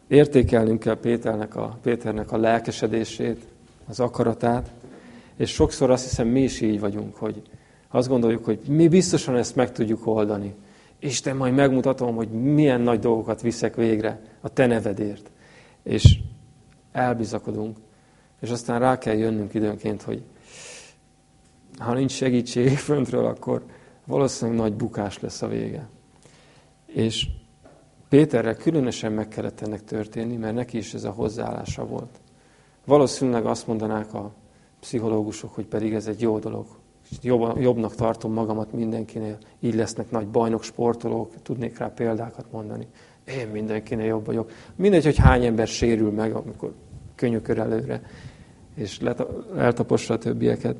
Értékelnünk kell Péternek a, Péternek a lelkesedését, az akaratát, és sokszor azt hiszem mi is így vagyunk, hogy azt gondoljuk, hogy mi biztosan ezt meg tudjuk oldani. Isten majd megmutatom, hogy milyen nagy dolgokat viszek végre a te nevedért. És elbizakodunk. És aztán rá kell jönnünk időnként, hogy ha nincs segítség föntről, akkor valószínűleg nagy bukás lesz a vége. És Péterre különösen meg kellett ennek történni, mert neki is ez a hozzáállása volt. Valószínűleg azt mondanák a pszichológusok, hogy pedig ez egy jó dolog, jobb, jobbnak tartom magamat mindenkinél. Így lesznek nagy bajnok, sportolók, tudnék rá példákat mondani. Én mindenkinél jobb vagyok. Mindegy, hogy hány ember sérül meg, amikor könyökör előre, és eltapossa a többieket,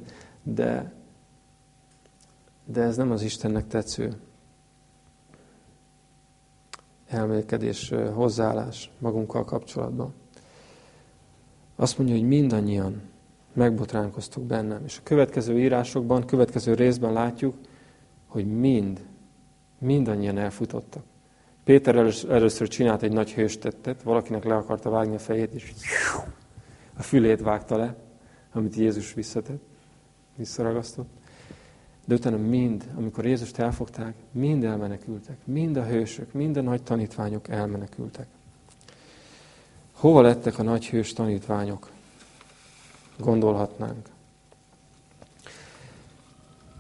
de, de ez nem az Istennek tetsző elmélkedés, hozzáállás magunkkal kapcsolatban. Azt mondja, hogy mindannyian megbotránkoztuk bennem. És a következő írásokban, következő részben látjuk, hogy mind, mindannyian elfutottak. Péter először csinált egy nagy hőstettet, valakinek le akarta vágni a fejét, és a fülét vágta le, amit Jézus visszatett, visszaragasztott. De utána mind, amikor Jézust elfogták, mind elmenekültek. Mind a hősök, mind a nagy tanítványok elmenekültek. Hova lettek a nagy hős tanítványok? gondolhatnánk.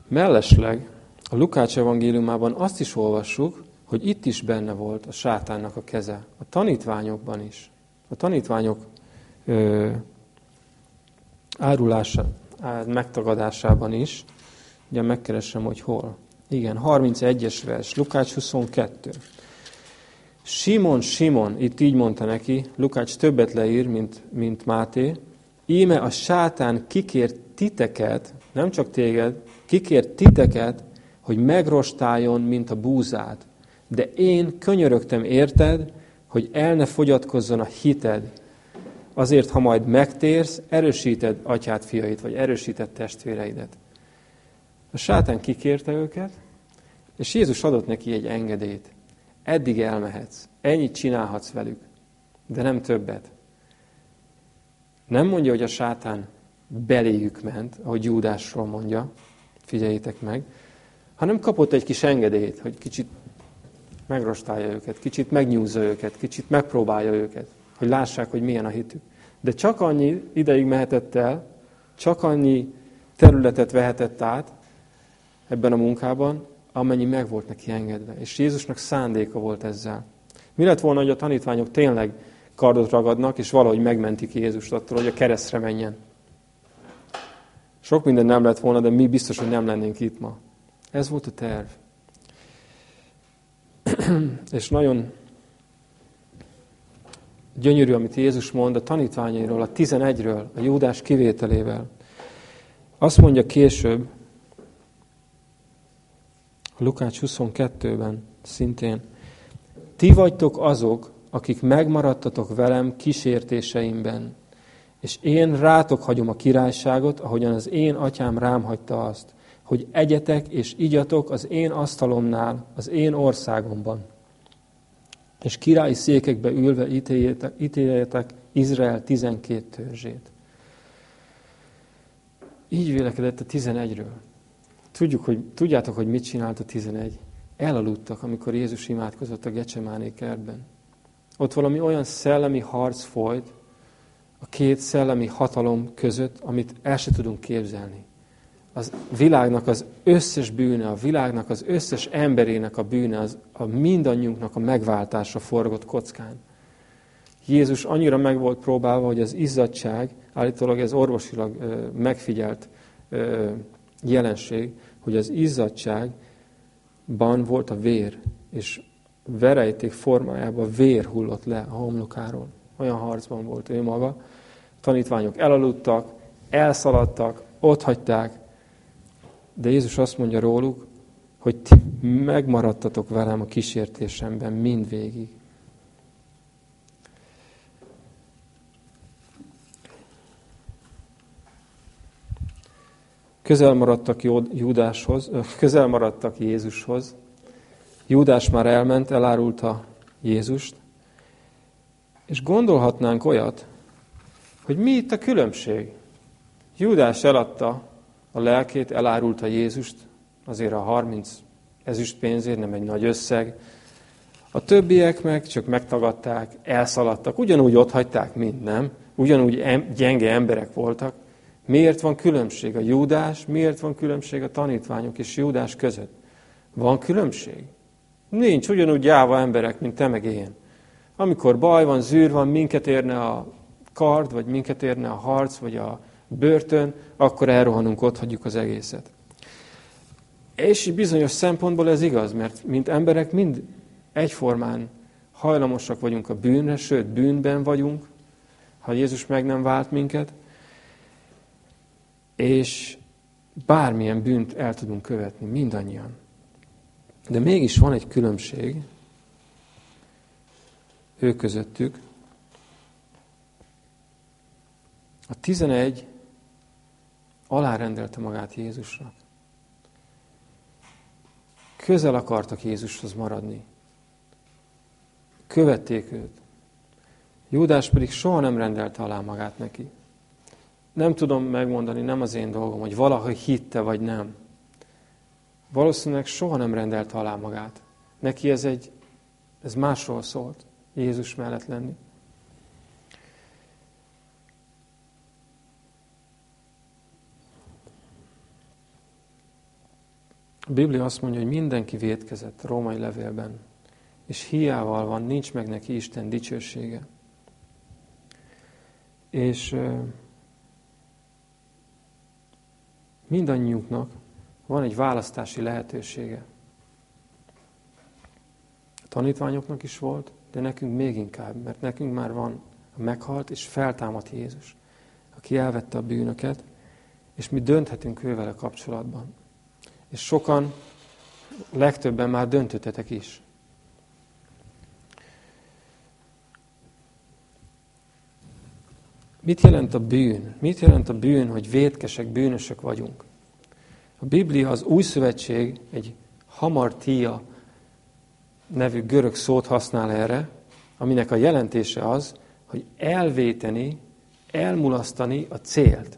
Mellesleg a Lukács evangéliumában azt is olvassuk, hogy itt is benne volt a sátánnak a keze. A tanítványokban is. A tanítványok ö, árulása, megtagadásában is. Ugye megkeresem, hogy hol. Igen, 31-es vers, Lukács 22. Simon, Simon, itt így mondta neki, Lukács többet leír, mint, mint Máté, íme a sátán kikért titeket, nem csak téged, kikért titeket, hogy megrostáljon, mint a búzát. De én könyörögtem érted, hogy el ne fogyatkozzon a hited. Azért, ha majd megtérsz, erősíted atyát, fiait, vagy erősíted testvéreidet. A sátán kikérte őket, és Jézus adott neki egy engedélyt. Eddig elmehetsz, ennyit csinálhatsz velük, de nem többet. Nem mondja, hogy a sátán beléjük ment, ahogy Júdásról mondja, figyeljétek meg, hanem kapott egy kis engedélyt, hogy kicsit megrostálja őket, kicsit megnyúzza őket, kicsit megpróbálja őket, hogy lássák, hogy milyen a hitük. De csak annyi ideig mehetett el, csak annyi területet vehetett át ebben a munkában, amennyi meg volt neki engedve. És Jézusnak szándéka volt ezzel. Mi lett volna, hogy a tanítványok tényleg kardot ragadnak, és valahogy megmentik Jézust attól, hogy a keresztre menjen. Sok minden nem lett volna, de mi biztos, hogy nem lennénk itt ma. Ez volt a terv. és nagyon gyönyörű, amit Jézus mond a tanítványairól, a 11-ről, a Júdás kivételével. Azt mondja később, a Lukács 22-ben szintén, ti vagytok azok, akik megmaradtatok velem kísértéseimben, és én rátok hagyom a királyságot, ahogyan az én atyám rám hagyta azt hogy egyetek és igyatok az én asztalomnál, az én országomban. És királyi székekbe ülve ítéljetek Izrael 12 törzsét. Így vélekedett a 11-ről. Tudjuk, hogy, tudjátok, hogy mit csinált a 11? Elaludtak, amikor Jézus imádkozott a Gecsemáné kertben. Ott valami olyan szellemi harc folyt a két szellemi hatalom között, amit el se tudunk képzelni az világnak az összes bűne, a világnak az összes emberének a bűne, az a mindannyiunknak a megváltása forgott kockán. Jézus annyira meg volt próbálva, hogy az izzadság, állítólag ez orvosilag megfigyelt jelenség, hogy az izzadságban volt a vér, és verejték formájában vér hullott le a homlokáról. Olyan harcban volt ő maga. A tanítványok elaludtak, elszaladtak, ott hagyták, de Jézus azt mondja róluk, hogy ti megmaradtatok velem a kísértésemben mindvégig. Közel maradtak Júdáshoz, közel maradtak Jézushoz. Júdás már elment, elárulta Jézust. És gondolhatnánk olyat, hogy mi itt a különbség. Júdás eladta a lelkét, elárulta Jézust, azért a 30 ezüst pénzért, nem egy nagy összeg. A többiek meg csak megtagadták, elszaladtak, ugyanúgy ott hagyták, mint nem, ugyanúgy em, gyenge emberek voltak. Miért van különbség a Júdás, miért van különbség a tanítványok és Júdás között? Van különbség? Nincs, ugyanúgy jáva emberek, mint te meg én. Amikor baj van, zűr van, minket érne a kard, vagy minket érne a harc, vagy a börtön, akkor elrohanunk, ott hagyjuk az egészet. És bizonyos szempontból ez igaz, mert mint emberek mind egyformán hajlamosak vagyunk a bűnre, sőt, bűnben vagyunk, ha Jézus meg nem vált minket, és bármilyen bűnt el tudunk követni, mindannyian. De mégis van egy különbség ő közöttük. A tizenegy alárendelte magát Jézusnak. Közel akartak Jézushoz maradni. Követték őt. Júdás pedig soha nem rendelte alá magát neki. Nem tudom megmondani, nem az én dolgom, hogy valahogy hitte vagy nem. Valószínűleg soha nem rendelte alá magát. Neki ez egy, ez másról szólt, Jézus mellett lenni. A Biblia azt mondja, hogy mindenki védkezett a római levélben, és hiával van, nincs meg neki Isten dicsősége. És mindannyiunknak van egy választási lehetősége. A tanítványoknak is volt, de nekünk még inkább, mert nekünk már van a meghalt és feltámadt Jézus, aki elvette a bűnöket, és mi dönthetünk ővele kapcsolatban. És sokan, legtöbben már döntöttetek is. Mit jelent a bűn? Mit jelent a bűn, hogy vétkesek, bűnösök vagyunk? A Biblia, az Új Szövetség egy hamartia nevű görög szót használ erre, aminek a jelentése az, hogy elvéteni, elmulasztani a célt.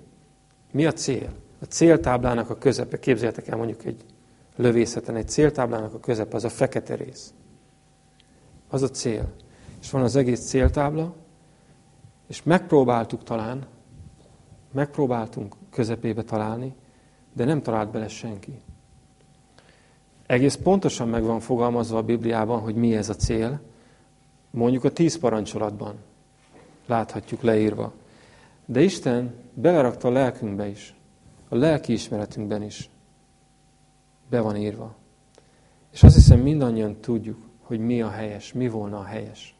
Mi a cél? A céltáblának a közepe, képzeljétek el mondjuk egy lövészeten, egy céltáblának a közepe, az a fekete rész. Az a cél. És van az egész céltábla, és megpróbáltuk talán, megpróbáltunk közepébe találni, de nem talált bele senki. Egész pontosan meg van fogalmazva a Bibliában, hogy mi ez a cél. Mondjuk a tíz parancsolatban láthatjuk leírva. De Isten belerakta a lelkünkbe is, a lelki ismeretünkben is. Be van írva. És azt hiszem mindannyian tudjuk, hogy mi a helyes, mi volna a helyes.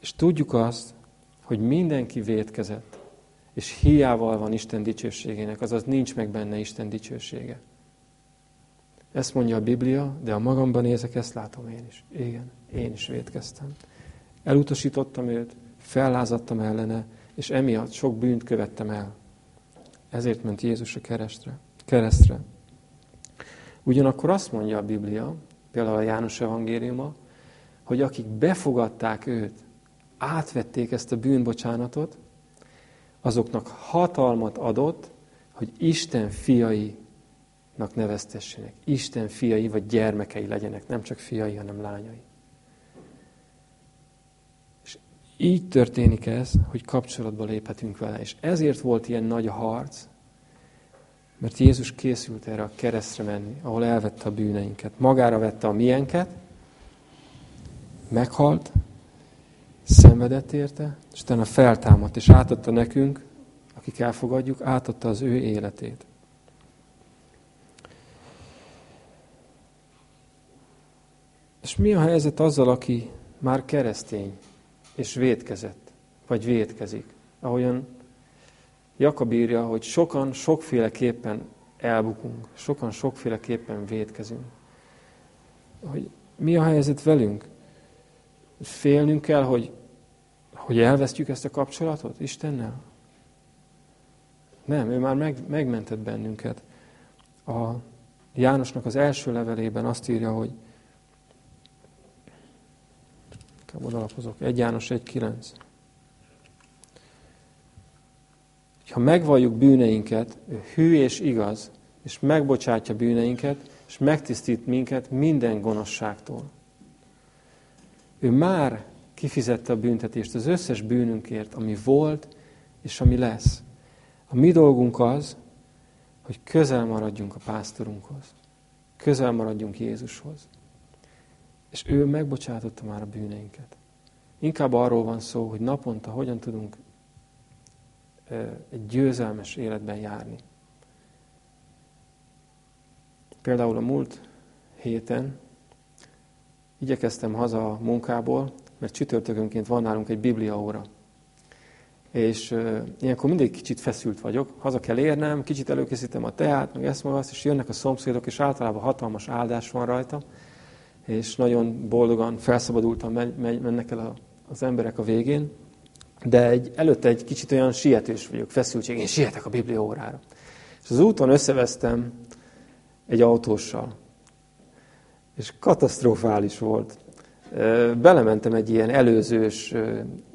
És tudjuk azt, hogy mindenki védkezett, és hiával van Isten dicsőségének, azaz nincs meg benne Isten dicsősége. Ezt mondja a Biblia, de a magamban nézek, ezt látom én is. Igen, én is védkeztem. Elutasítottam őt, fellázadtam ellene, és emiatt sok bűnt követtem el. Ezért ment Jézus a keresztre. keresztre. Ugyanakkor azt mondja a Biblia, például a János evangéliuma, hogy akik befogadták őt, átvették ezt a bűnbocsánatot, azoknak hatalmat adott, hogy Isten fiainak neveztessenek. Isten fiai vagy gyermekei legyenek, nem csak fiai, hanem lányai. És így történik ez, hogy kapcsolatba léphetünk vele. És ezért volt ilyen nagy a harc, mert Jézus készült erre a keresztre menni, ahol elvette a bűneinket. Magára vette a mienket, meghalt, szenvedett érte, és utána feltámadt, és átadta nekünk, akik elfogadjuk, átadta az ő életét. És mi a helyzet azzal, aki már keresztény, és védkezett, vagy védkezik? Ahogyan Jakab írja, hogy sokan sokféleképpen elbukunk, sokan sokféleképpen védkezünk. Hogy mi a helyzet velünk? Félnünk kell, hogy hogy elvesztjük ezt a kapcsolatot Istennel? Nem, ő már meg, megmentett bennünket. A Jánosnak az első levelében azt írja, hogy inkább odalapozok, 1 János 1.9. Ha megvalljuk bűneinket, ő hű és igaz, és megbocsátja bűneinket, és megtisztít minket minden gonoszságtól. Ő már kifizette a büntetést az összes bűnünkért, ami volt és ami lesz. A mi dolgunk az, hogy közel maradjunk a pásztorunkhoz. Közel maradjunk Jézushoz. És ő megbocsátotta már a bűneinket. Inkább arról van szó, hogy naponta hogyan tudunk egy győzelmes életben járni. Például a múlt héten igyekeztem haza a munkából, mert csütörtökönként van nálunk egy biblia óra. És uh, ilyenkor mindig kicsit feszült vagyok, haza kell érnem, kicsit előkészítem a teát, meg ezt meg azt, és jönnek a szomszédok, és általában hatalmas áldás van rajta, és nagyon boldogan, felszabadultan mennek el az emberek a végén, de egy, előtte egy kicsit olyan sietős vagyok, feszültség, én sietek a biblia órára. És az úton összevesztem egy autóssal, és katasztrofális volt belementem egy ilyen előzős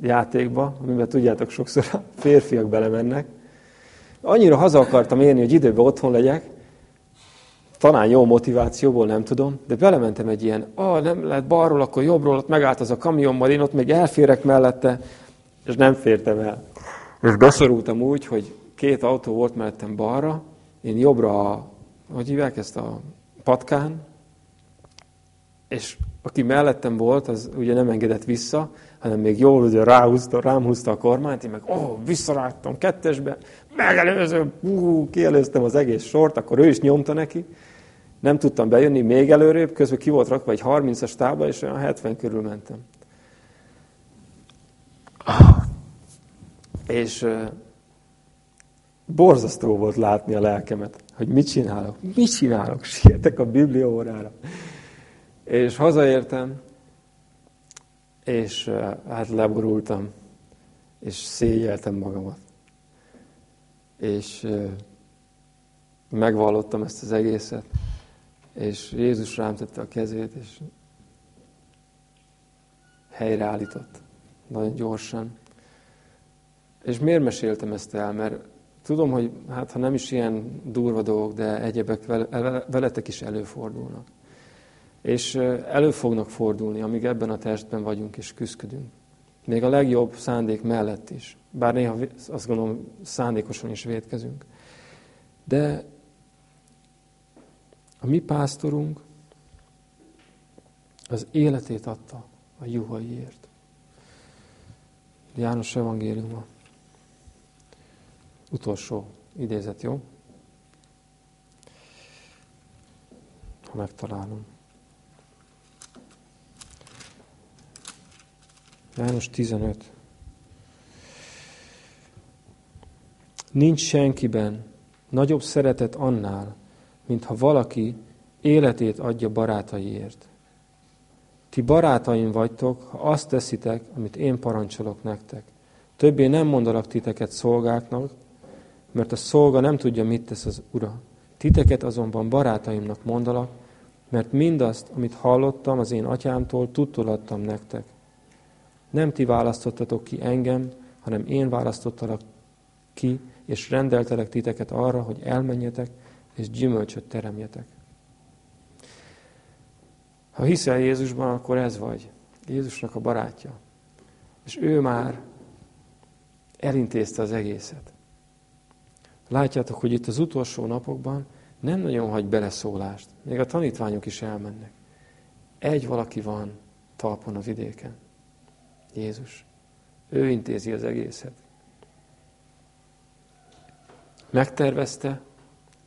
játékba, amiben tudjátok, sokszor a férfiak belemennek. Annyira haza akartam érni, hogy időben otthon legyek, talán jó motivációból, nem tudom, de belementem egy ilyen, ah, nem lehet balról, akkor jobbról, ott megállt az a kamion, majd én ott még elférek mellette, és nem fértem el. És beszorultam úgy, hogy két autó volt mellettem balra, én jobbra a hogy hívják ezt a patkán, és aki mellettem volt, az ugye nem engedett vissza, hanem még jól ugye ráhúzta, rám húzta a kormányt, én meg ó, oh, visszarágtam kettesbe, megelőző, hú, kielőztem az egész sort, akkor ő is nyomta neki. Nem tudtam bejönni még előrébb, közben ki volt rakva egy 30-as tábla, és olyan 70 körül mentem. És borzasztó volt látni a lelkemet, hogy mit csinálok, mit csinálok, sietek a Biblia órára. És hazaértem, és hát leborultam, és szégyeltem magamat. És megvallottam ezt az egészet, és Jézus rám tette a kezét, és helyreállított nagyon gyorsan. És miért meséltem ezt el? Mert tudom, hogy hát ha nem is ilyen durva dolgok, de egyebek veletek is előfordulnak. És elő fognak fordulni, amíg ebben a testben vagyunk és küzdködünk. Még a legjobb szándék mellett is. Bár néha azt gondolom szándékosan is védkezünk. De a mi pásztorunk az életét adta a juhaiért. János evangéliuma. Utolsó idézet, jó? Ha megtalálom. János 15. Nincs senkiben nagyobb szeretet annál, mint ha valaki életét adja barátaiért. Ti barátaim vagytok, ha azt teszitek, amit én parancsolok nektek. Többé nem mondalak titeket szolgáknak, mert a szolga nem tudja, mit tesz az ura. Titeket azonban barátaimnak mondalak, mert mindazt, amit hallottam az én atyámtól, tudtul adtam nektek. Nem ti választottatok ki engem, hanem én választottalak ki, és rendeltelek titeket arra, hogy elmenjetek, és gyümölcsöt teremjetek. Ha hiszel Jézusban, akkor ez vagy. Jézusnak a barátja. És ő már elintézte az egészet. Látjátok, hogy itt az utolsó napokban nem nagyon hagy beleszólást. Még a tanítványok is elmennek. Egy valaki van talpon a vidéken. Jézus. Ő intézi az egészet. Megtervezte,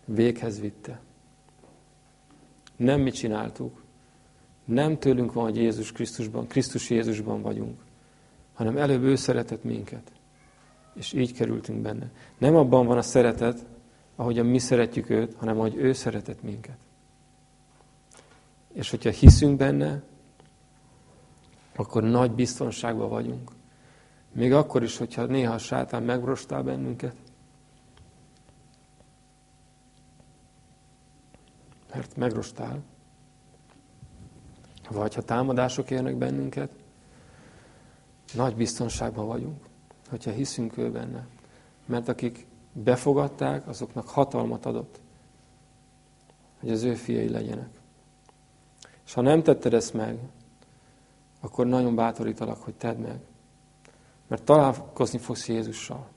véghez vitte. Nem mi csináltuk. Nem tőlünk van, hogy Jézus Krisztusban, Krisztus Jézusban vagyunk, hanem előbb ő szeretett minket. És így kerültünk benne. Nem abban van a szeretet, ahogyan mi szeretjük őt, hanem ahogy ő szeretett minket. És hogyha hiszünk benne, akkor nagy biztonságban vagyunk. Még akkor is, hogyha néha a sátán megrostál bennünket. Mert megrostál. Vagy ha támadások érnek bennünket, nagy biztonságban vagyunk, hogyha hiszünk ő benne. Mert akik befogadták, azoknak hatalmat adott, hogy az ő fiai legyenek. És ha nem tetted ezt meg, akkor nagyon bátorítalak, hogy tedd meg. Mert találkozni fogsz Jézussal.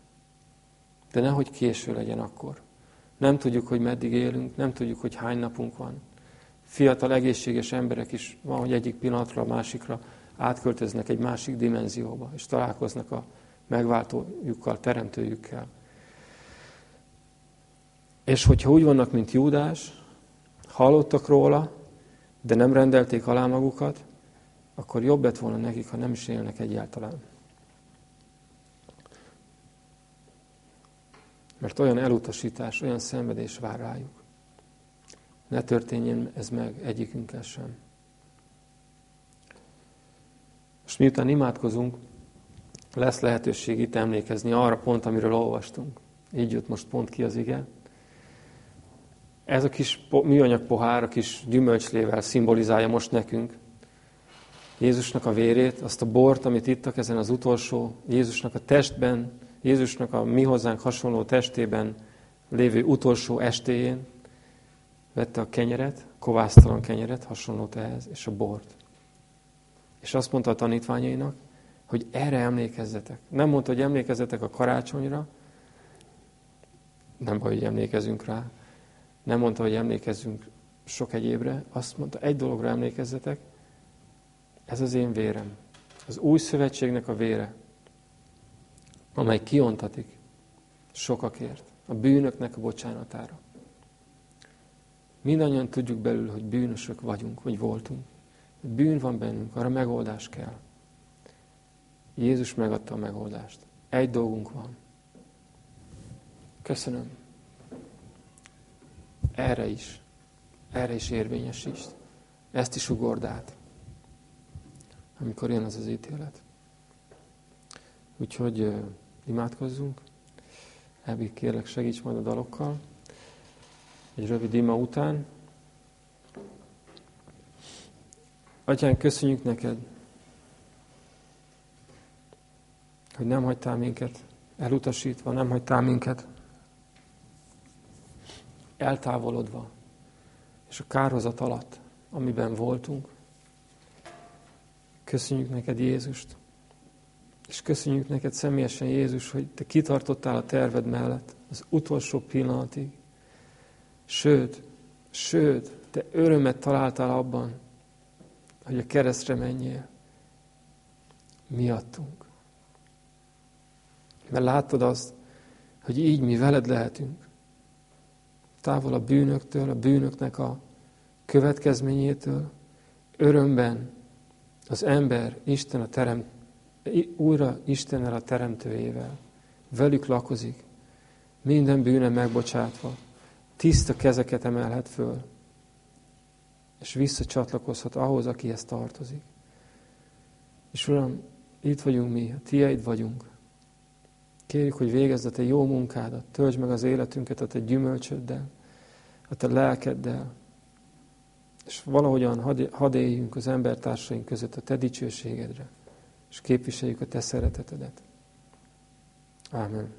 De nehogy késő legyen akkor. Nem tudjuk, hogy meddig élünk, nem tudjuk, hogy hány napunk van. Fiatal, egészséges emberek is van, hogy egyik pillanatra a másikra átköltöznek egy másik dimenzióba, és találkoznak a megváltójukkal, teremtőjükkel. És hogyha úgy vannak, mint Júdás, hallottak róla, de nem rendelték alá magukat, akkor jobb lett volna nekik, ha nem is élnek egyáltalán. Mert olyan elutasítás, olyan szenvedés vár rájuk. Ne történjen ez meg egyikünkkel sem. Most miután imádkozunk, lesz lehetőség itt emlékezni arra pont, amiről olvastunk. Így jött most pont ki az ige. Ez a kis műanyag pohár, a kis gyümölcslével szimbolizálja most nekünk Jézusnak a vérét, azt a bort, amit ittak ezen az utolsó, Jézusnak a testben, Jézusnak a mi hozzánk hasonló testében lévő utolsó estéjén, vette a kenyeret, kovásztalan kenyeret, hasonlót ehhez, és a bort. És azt mondta a tanítványainak, hogy erre emlékezzetek. Nem mondta, hogy emlékezzetek a karácsonyra, nem baj, hogy emlékezünk rá, Nem mondta, hogy emlékezzünk sok egyébre, azt mondta, egy dologra emlékezzetek, ez az én vérem. Az új szövetségnek a vére, amely kiontatik sokakért, a bűnöknek a bocsánatára. Mindannyian tudjuk belül, hogy bűnösök vagyunk, vagy voltunk. Bűn van bennünk, arra megoldás kell. Jézus megadta a megoldást. Egy dolgunk van. Köszönöm. Erre is. Erre is érvényesíts. Ezt is ugord át. Amikor jön az az ítélet. Úgyhogy imádkozzunk. Ebi, kérlek segíts majd a dalokkal. Egy rövid ima után. Atyán, köszönjük neked, hogy nem hagytál minket elutasítva, nem hagytál minket eltávolodva, és a kárhozat alatt, amiben voltunk. Köszönjük neked Jézust, és köszönjük neked személyesen Jézus, hogy te kitartottál a terved mellett az utolsó pillanatig. Sőt, sőt, te örömet találtál abban, hogy a keresztre menjél. Miattunk. Mert látod azt, hogy így mi veled lehetünk. Távol a bűnöktől, a bűnöknek a következményétől, örömben az ember Isten a terem, újra Istennel a teremtőjével. Velük lakozik, minden bűne megbocsátva, tiszta kezeket emelhet föl, és visszacsatlakozhat ahhoz, akihez tartozik. És Uram, itt vagyunk mi, a Tieid vagyunk. Kérjük, hogy végezd a Te jó munkádat, töltsd meg az életünket a Te gyümölcsöddel, a Te lelkeddel, és valahogyan hadd had éljünk az embertársaink között a Te dicsőségedre, és képviseljük a Te szeretetedet. Amen.